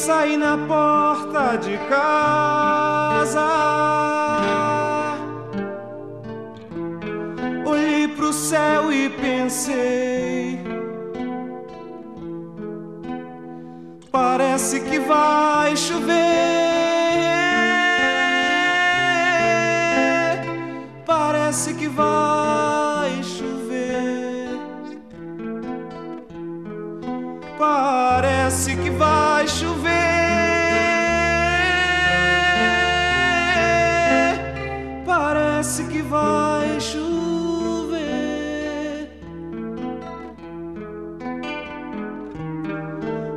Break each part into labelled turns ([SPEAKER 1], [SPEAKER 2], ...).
[SPEAKER 1] Saí na porta de casa. Olhei pro céu e pensei. Parece que vai chover. Parece que vai chover. Parece que vai chover. Parece que vai chover.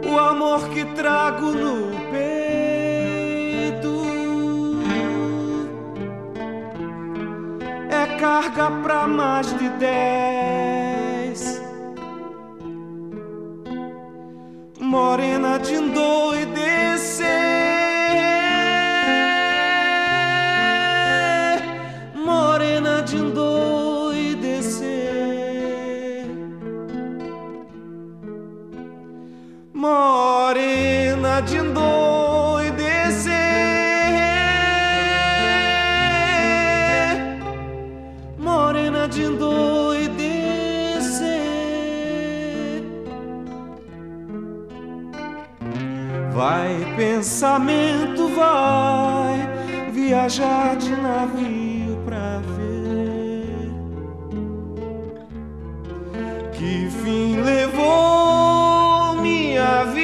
[SPEAKER 1] O amor que trago no peito é carga pra mais de dez. Morena de endoidecer, morena de endoidecer, morena de endoidecer, Vai, pensamento, vai viajar de navio pra ver que fim levou minha vida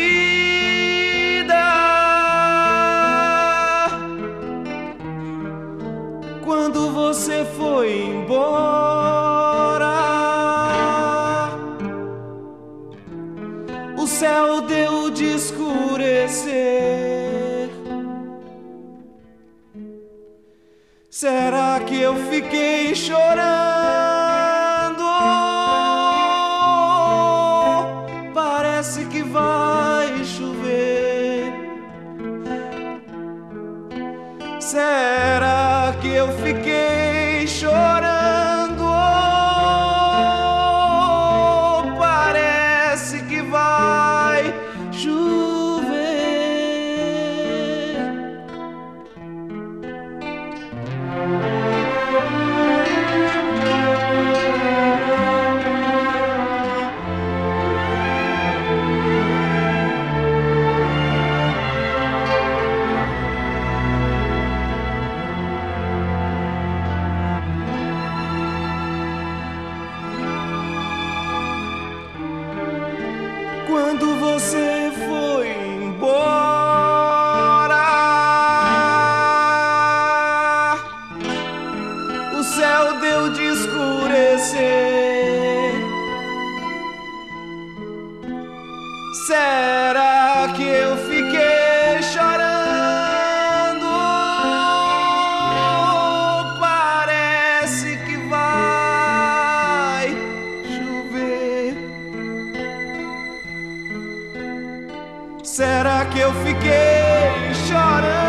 [SPEAKER 1] quando você foi embora. O céu deu de escurecer. Será que eu fiquei chorando? Parece que vai chover. Será que eu fiquei chorando? Quando você foi embora, o céu deu de escurecer. Será que eu Será que eu fiquei chorando?